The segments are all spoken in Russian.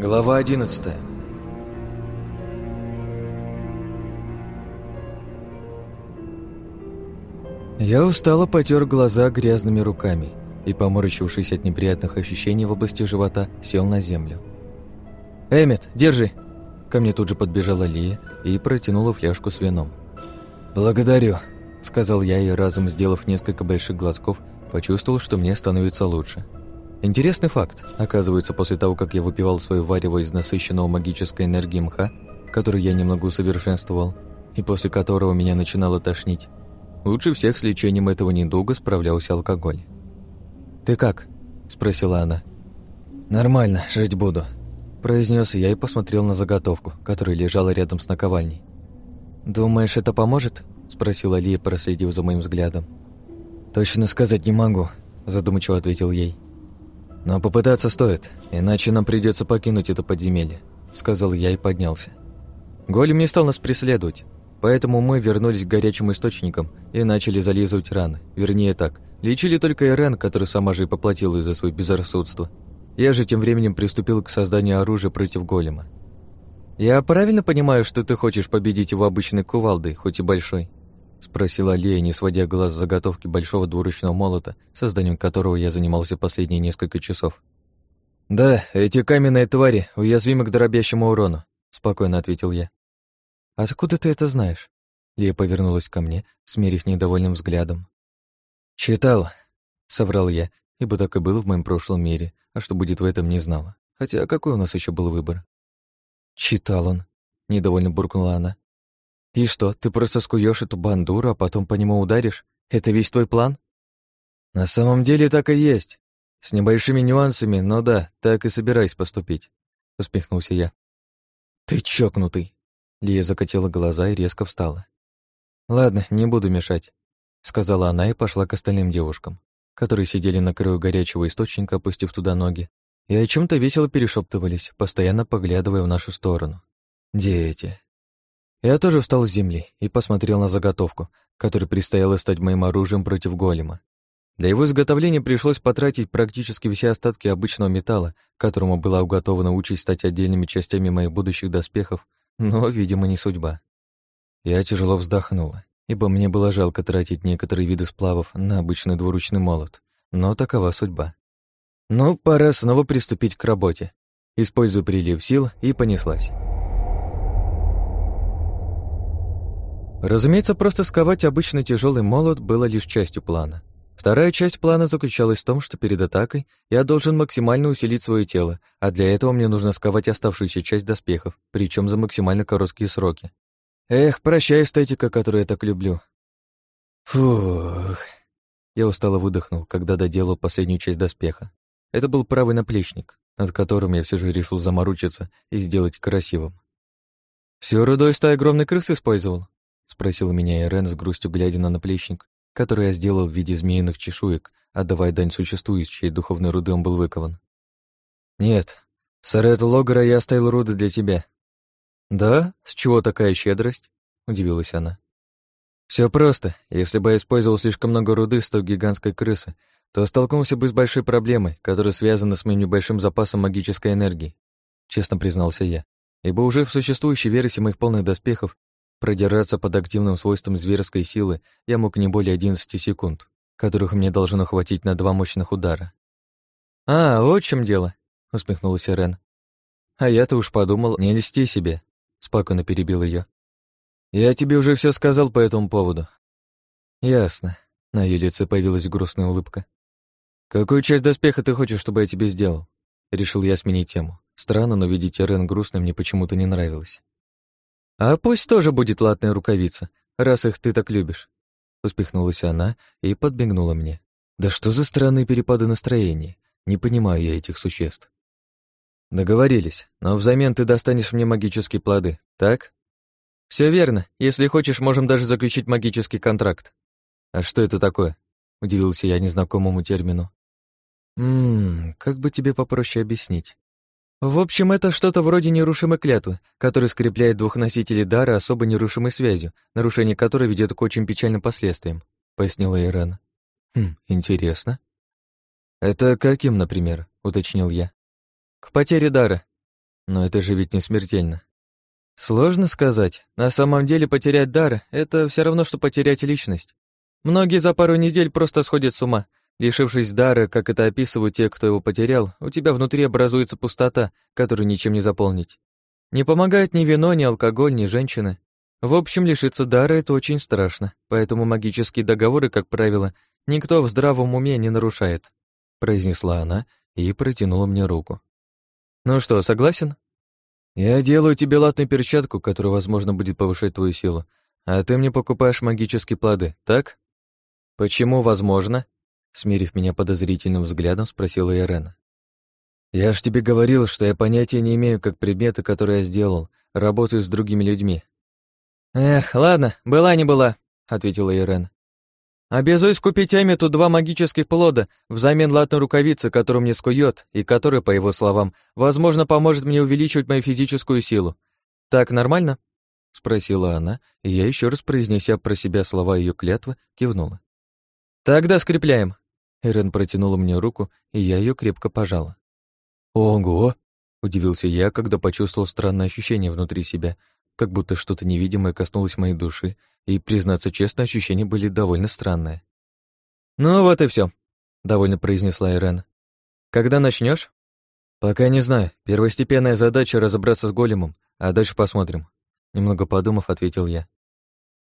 Глава одиннадцатая Я устало потер глаза грязными руками и, поморщившись от неприятных ощущений в области живота, сел на землю. «Эммет, держи!» Ко мне тут же подбежала Лия и протянула фляжку с вином. «Благодарю», — сказал я и, разом сделав несколько больших глотков, почувствовал, что мне становится лучше. Интересный факт. Оказывается, после того, как я выпивал свое варево из насыщенного магической энергии мха, который я немного усовершенствовал, и после которого меня начинало тошнить, лучше всех с лечением этого недуга справлялся алкоголь. «Ты как?» – спросила она. «Нормально, жить буду», – произнес я и посмотрел на заготовку, которая лежала рядом с наковальней. «Думаешь, это поможет?» – спросила Лия, проследив за моим взглядом. «Точно сказать не могу», – задумчиво ответил ей. «Но попытаться стоит, иначе нам придется покинуть это подземелье», — сказал я и поднялся. Голем не стал нас преследовать, поэтому мы вернулись к горячим источникам и начали зализывать раны. Вернее так, лечили только Ирен, который сама же и поплатила за свое безрассудство. Я же тем временем приступил к созданию оружия против голема. «Я правильно понимаю, что ты хочешь победить его обычной кувалдой, хоть и большой?» — спросила Лея, не сводя глаз с заготовки большого двуручного молота, созданием которого я занимался последние несколько часов. «Да, эти каменные твари уязвимы к дробящему урону», — спокойно ответил я. «Откуда ты это знаешь?» Лия повернулась ко мне, смерив недовольным взглядом. «Читал», — соврал я, ибо так и было в моем прошлом мире, а что будет в этом, не знала. Хотя какой у нас еще был выбор? «Читал он», — недовольно буркнула она. «И что, ты просто скуешь эту бандуру, а потом по нему ударишь? Это весь твой план?» «На самом деле так и есть. С небольшими нюансами, но да, так и собираюсь поступить», — усмехнулся я. «Ты чокнутый!» Лия закатила глаза и резко встала. «Ладно, не буду мешать», — сказала она и пошла к остальным девушкам, которые сидели на краю горячего источника, опустив туда ноги, и о чем то весело перешептывались, постоянно поглядывая в нашу сторону. «Дети, я тоже встал с земли и посмотрел на заготовку, которой предстояло стать моим оружием против голема. Для его изготовления пришлось потратить практически все остатки обычного металла, которому была уготована участь стать отдельными частями моих будущих доспехов, но, видимо, не судьба. Я тяжело вздохнула, ибо мне было жалко тратить некоторые виды сплавов на обычный двуручный молот, но такова судьба. Ну, пора снова приступить к работе. Использую прилив сил и понеслась. Разумеется, просто сковать обычный тяжелый молот было лишь частью плана. Вторая часть плана заключалась в том, что перед атакой я должен максимально усилить свое тело, а для этого мне нужно сковать оставшуюся часть доспехов, причем за максимально короткие сроки. Эх, прощай, эстетика, которую я так люблю. Фух. Я устало выдохнул, когда доделал последнюю часть доспеха. Это был правый наплечник, над которым я все же решил заморучиться и сделать красивым. Всю рудой стая огромной крысы использовал? — спросил меня Ирен с грустью, глядя на наплечник, который я сделал в виде змеиных чешуек, отдавая дань существу, из чьей духовной руды он был выкован. «Нет, Сарет Логера я оставил руды для тебя». «Да? С чего такая щедрость?» — удивилась она. Все просто. Если бы я использовал слишком много руды с той гигантской крысы, то столкнулся бы с большой проблемой, которая связана с моим небольшим запасом магической энергии», — честно признался я, ибо уже в существующей версии моих полных доспехов Продираться под активным свойством зверской силы я мог не более 11 секунд, которых мне должно хватить на два мощных удара. «А, вот в чем дело», — усмехнулась Ирен. «А я-то уж подумал, не льсти себе», — спокойно перебил ее. «Я тебе уже все сказал по этому поводу». «Ясно», — на ее лице появилась грустная улыбка. «Какую часть доспеха ты хочешь, чтобы я тебе сделал?» Решил я сменить тему. Странно, но видеть Ирен грустной мне почему-то не нравилось. «А пусть тоже будет латная рукавица, раз их ты так любишь», успехнулась она и подбегнула мне. «Да что за странные перепады настроения? Не понимаю я этих существ». «Договорились, но взамен ты достанешь мне магические плоды, так?» Все верно. Если хочешь, можем даже заключить магический контракт». «А что это такое?» — удивился я незнакомому термину. «Ммм, как бы тебе попроще объяснить?» В общем, это что-то вроде нерушимой клятвы, которая скрепляет двух носителей дара особо нерушимой связью, нарушение которой ведет к очень печальным последствиям, пояснила Ирана. Хм, интересно. Это каким, например, уточнил я. К потере дара. Но это же ведь не смертельно. Сложно сказать. На самом деле потерять дар — это все равно, что потерять личность. Многие за пару недель просто сходят с ума. Лишившись дара, как это описывают те, кто его потерял, у тебя внутри образуется пустота, которую ничем не заполнить. Не помогает ни вино, ни алкоголь, ни женщины. В общем, лишиться дара — это очень страшно, поэтому магические договоры, как правило, никто в здравом уме не нарушает», — произнесла она и протянула мне руку. «Ну что, согласен?» «Я делаю тебе латную перчатку, которая, возможно, будет повышать твою силу, а ты мне покупаешь магические плоды, так?» «Почему возможно?» Смирив меня подозрительным взглядом, спросила Ирена. «Я ж тебе говорил, что я понятия не имею, как предметы, которые я сделал, работаю с другими людьми». «Эх, ладно, была не была», — ответила Ирен. «Обязуюсь купить Эммету два магических плода взамен латной рукавицы, которую мне скует, и которая, по его словам, возможно, поможет мне увеличивать мою физическую силу. Так нормально?» — спросила она, и я еще раз произнеся про себя слова ее клятвы, кивнула. «Тогда скрепляем». Эрен протянула мне руку, и я ее крепко пожала. «Ого!» — удивился я, когда почувствовал странное ощущение внутри себя, как будто что-то невидимое коснулось моей души, и, признаться честно, ощущения были довольно странные. «Ну вот и все, довольно произнесла Ирен. «Когда начнешь? «Пока не знаю. Первостепенная задача — разобраться с големом, а дальше посмотрим». Немного подумав, ответил я.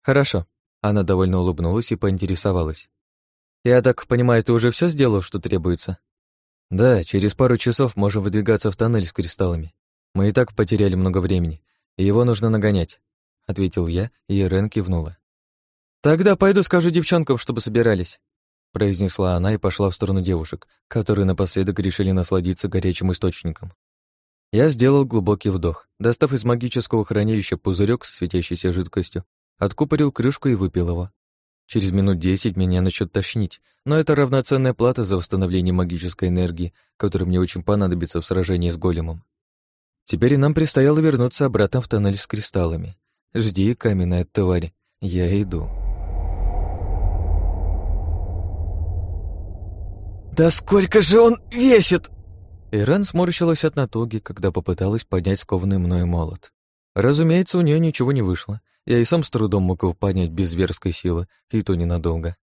«Хорошо». Она довольно улыбнулась и поинтересовалась. «Я так понимаю, ты уже все сделал, что требуется?» «Да, через пару часов можем выдвигаться в тоннель с кристаллами. Мы и так потеряли много времени, и его нужно нагонять», — ответил я, и Рен кивнула. «Тогда пойду скажу девчонкам, чтобы собирались», — произнесла она и пошла в сторону девушек, которые напоследок решили насладиться горячим источником. Я сделал глубокий вдох, достав из магического хранилища пузырек с светящейся жидкостью, откупорил крышку и выпил его. Через минут десять меня начнет тошнить, но это равноценная плата за восстановление магической энергии, которая мне очень понадобится в сражении с големом. Теперь нам предстояло вернуться обратно в тоннель с кристаллами. Жди, каменная тварь, я иду. «Да сколько же он весит!» Иран сморщилась от натуги, когда попыталась поднять скованный мною молот. Разумеется, у нее ничего не вышло. Я и сам с трудом мог его поднять без зверской силы, и то ненадолго.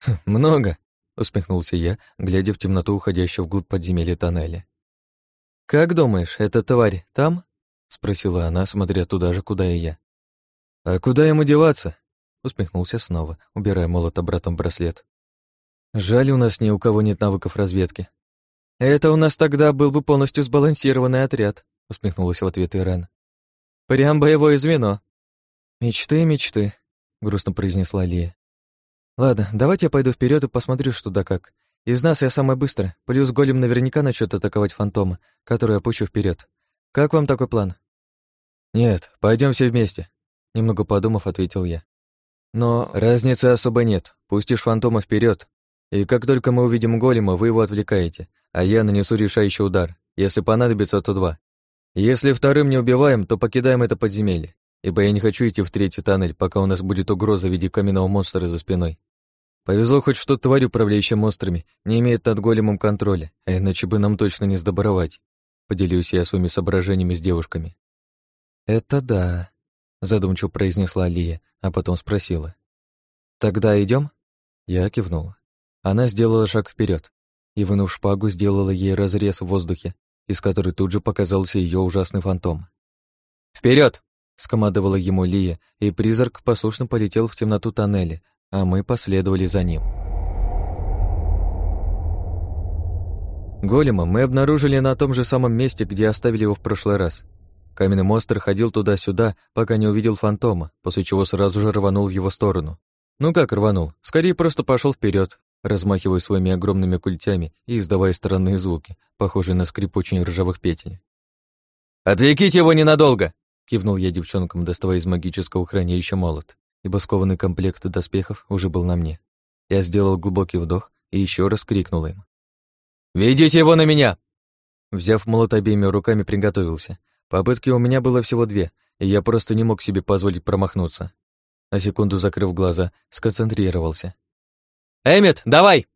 «Хм, «Много», — усмехнулся я, глядя в темноту уходящего вглубь подземелья тоннеля. «Как думаешь, эта тварь там?» — спросила она, смотря туда же, куда и я. «А куда ему деваться?» — усмехнулся снова, убирая молот обратно в браслет. «Жаль, у нас ни у кого нет навыков разведки». «Это у нас тогда был бы полностью сбалансированный отряд», — усмехнулась в ответ Иран. «Прям боевое звено, «Мечты, мечты», — грустно произнесла Лия. «Ладно, давайте я пойду вперед и посмотрю, что да как. Из нас я самая быстрая, плюс голем наверняка начнет атаковать фантома, который я пущу вперед. Как вам такой план?» «Нет, пойдем все вместе», — немного подумав, ответил я. «Но разницы особо нет. Пустишь фантома вперед, и как только мы увидим голема, вы его отвлекаете, а я нанесу решающий удар. Если понадобится, то два. Если вторым не убиваем, то покидаем это подземелье ибо я не хочу идти в третий тоннель, пока у нас будет угроза в виде каменного монстра за спиной. Повезло хоть что тварь, управляющая монстрами, не имеет над големом контроля, а иначе бы нам точно не сдобровать. Поделюсь я своими соображениями с девушками. «Это да», — задумчиво произнесла Алия, а потом спросила. «Тогда идем? Я кивнула. Она сделала шаг вперед и, вынув шпагу, сделала ей разрез в воздухе, из которой тут же показался ее ужасный фантом. Вперед! — скомандовала ему Лия, и призрак послушно полетел в темноту тоннеля, а мы последовали за ним. Голема мы обнаружили на том же самом месте, где оставили его в прошлый раз. Каменный монстр ходил туда-сюда, пока не увидел фантома, после чего сразу же рванул в его сторону. Ну как рванул? Скорее просто пошел вперед, размахивая своими огромными культями и издавая странные звуки, похожие на скрип очень ржавых петель. «Отвлеките его ненадолго!» Кивнул я девчонкам, доставая из магического хранилища молот, ибо скованный комплект доспехов уже был на мне. Я сделал глубокий вдох и еще раз крикнул им. «Ведите его на меня!» Взяв молот обеими руками, приготовился. Попытки у меня было всего две, и я просто не мог себе позволить промахнуться. На секунду закрыв глаза, сконцентрировался. «Эммет, давай!»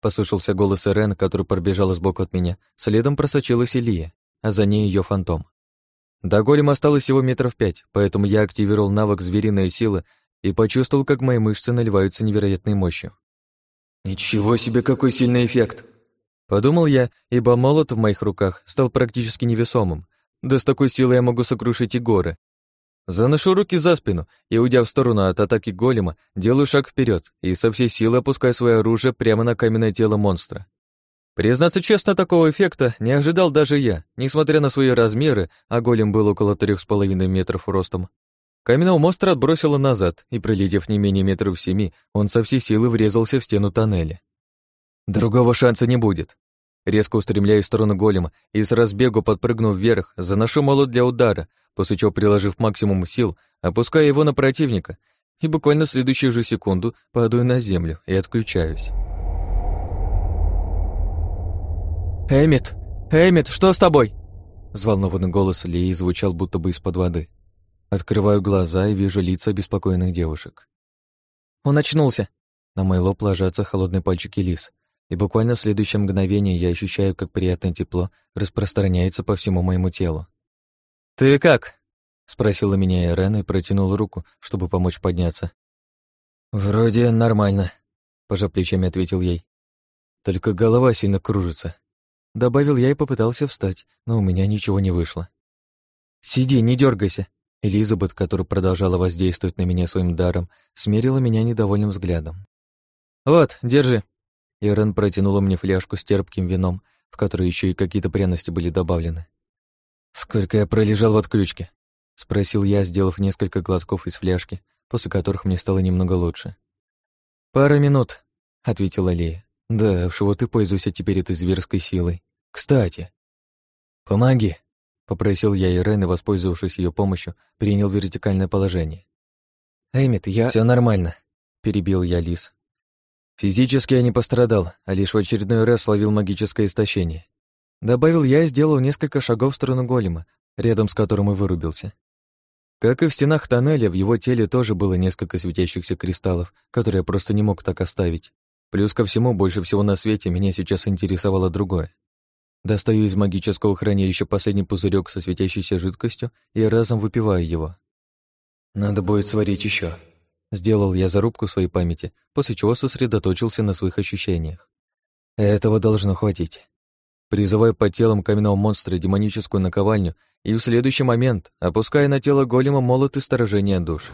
Послышался голос Ирен, который пробежал сбоку от меня. Следом просочилась Илья. а за ней ее фантом. До голема осталось всего метров пять, поэтому я активировал навык «Звериная сила» и почувствовал, как мои мышцы наливаются невероятной мощью. «Ничего себе, какой сильный эффект!» Подумал я, ибо молот в моих руках стал практически невесомым. Да с такой силой я могу сокрушить и горы. Заношу руки за спину и, уйдя в сторону от атаки голема, делаю шаг вперед и со всей силы опускаю свое оружие прямо на каменное тело монстра. Признаться честно, такого эффекта не ожидал даже я, несмотря на свои размеры, а голем был около трех с половиной метров ростом. Каменного монстра отбросило назад, и, пролетев не менее метров семи, он со всей силы врезался в стену тоннеля. Другого шанса не будет. Резко устремляюсь в сторону голема и с разбегу, подпрыгнув вверх, заношу молот для удара, после чего, приложив максимум сил, опускаю его на противника и буквально в следующую же секунду падаю на землю и отключаюсь. «Эмит! Эмит, что с тобой?» Взволнованный голос Лии звучал будто бы из-под воды. Открываю глаза и вижу лица беспокойных девушек. Он очнулся. На мой лоб ложатся холодные пальчики лис, и буквально в следующее мгновение я ощущаю, как приятное тепло распространяется по всему моему телу. «Ты как?» — спросила меня Ирена и протянула руку, чтобы помочь подняться. «Вроде нормально», — пожав плечами ответил ей. «Только голова сильно кружится». Добавил я и попытался встать, но у меня ничего не вышло. «Сиди, не дергайся. Элизабет, которая продолжала воздействовать на меня своим даром, смерила меня недовольным взглядом. «Вот, держи». Ирен протянула мне фляжку с терпким вином, в которой еще и какие-то пряности были добавлены. «Сколько я пролежал в отключке?» — спросил я, сделав несколько глотков из фляжки, после которых мне стало немного лучше. «Пара минут», — ответила Лея. «Да уж вот и пользуйся теперь этой зверской силой. Кстати...» «Помоги», — попросил я Ирен и, воспользовавшись ее помощью, принял вертикальное положение. «Эмит, я...» Все нормально», — перебил я Лис. «Физически я не пострадал, а лишь в очередной раз словил магическое истощение». Добавил я и сделал несколько шагов в сторону голема, рядом с которым и вырубился. Как и в стенах тоннеля, в его теле тоже было несколько светящихся кристаллов, которые я просто не мог так оставить. Плюс ко всему, больше всего на свете меня сейчас интересовало другое. Достаю из магического хранилища последний пузырек со светящейся жидкостью и разом выпиваю его. «Надо будет сварить еще. Сделал я зарубку в своей памяти, после чего сосредоточился на своих ощущениях. Этого должно хватить. Призываю под телом каменного монстра демоническую наковальню и в следующий момент опуская на тело голема молот и сторожение душ.